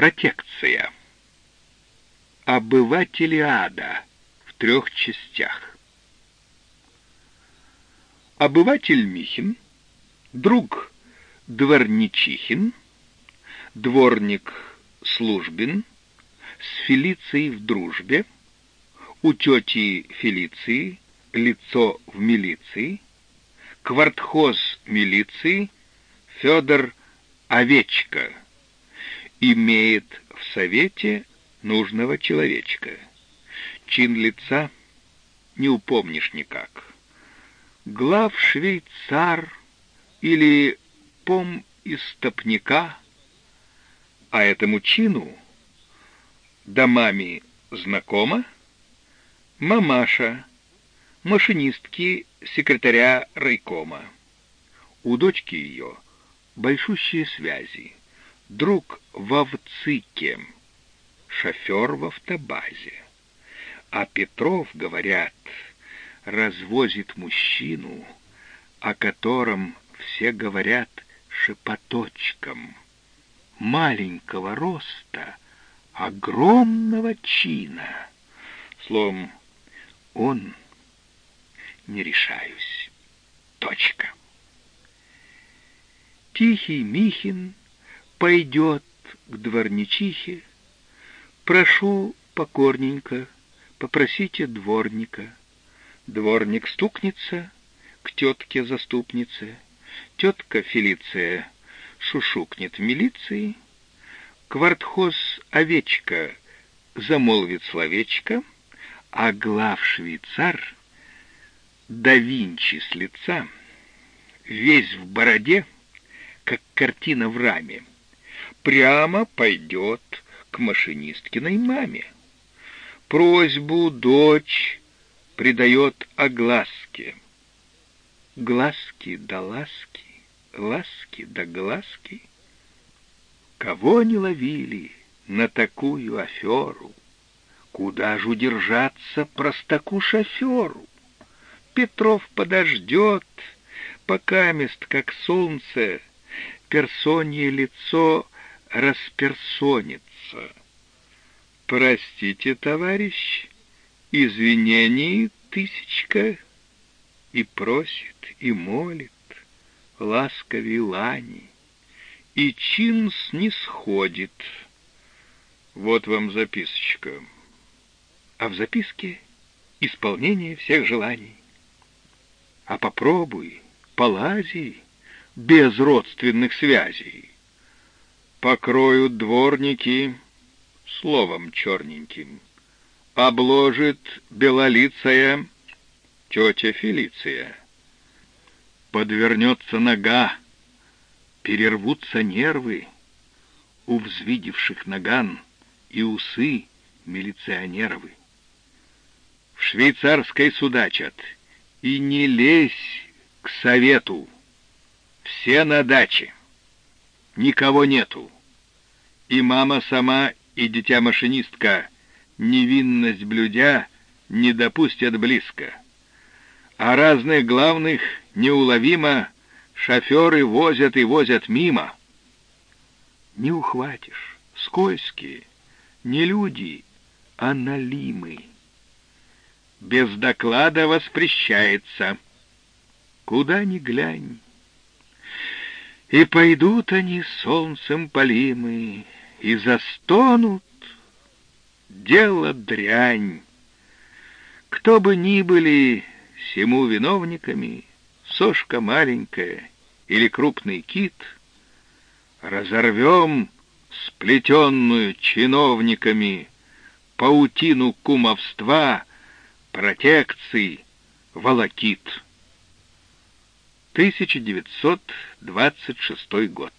Протекция. Обывателиада в трех частях. Обыватель Михин, друг Дворничихин, дворник Службин, с Фелицией в дружбе, у тети Фелиции лицо в милиции, квартхоз милиции Федор Овечка имеет в совете нужного человечка. Чин лица не упомнишь никак. Глав швейцар или пом истопника, а этому чину домами знакома мамаша, машинистки секретаря райкома. У дочки ее большущие связи. Друг в Овцике, шофер в автобазе. А Петров, говорят, развозит мужчину, о котором все говорят шепоточком. Маленького роста, огромного чина. Словом, он не решаюсь. Точка. Тихий Михин пойдет к дворничихе, прошу покорненько, попросите дворника. Дворник стукнется к тетке-заступнице, тетка Фелиция шушукнет в милиции, квартхоз овечка замолвит словечко, а глав-швейцар да Винчи с лица, весь в бороде, как картина в раме, прямо пойдет к машинисткиной маме. Просьбу дочь придает огласке. Глазки да ласки, ласки да глазки. Кого не ловили на такую аферу? Куда ж удержаться простаку-шоферу? Петров подождет, пока мест, как солнце, персонье лицо расперсонится. Простите, товарищ, извинений тысячка, и просит, и молит, ласковей лани, и чин снисходит. Вот вам записочка а в записке исполнение всех желаний. А попробуй, полази, без родственных связей. Покроют дворники словом черненьким, обложит белолицая тетя Фелиция. Подвернется нога, перервутся нервы у взвидевших наган и усы милиционеровы в швейцарской судачат. И не лезь к совету. Все на даче. Никого нету. И мама сама, и дитя-машинистка, невинность блюдя, не допустят близко. А разных главных неуловимо шоферы возят и возят мимо. Не ухватишь, скользкие, не люди, а налимы без доклада воспрещается. Куда ни глянь. И пойдут они солнцем полимы, и застонут. Дело дрянь. Кто бы ни были всему виновниками, сошка маленькая или крупный кит, разорвем сплетенную чиновниками паутину кумовства — протекций волокит. 1926 год.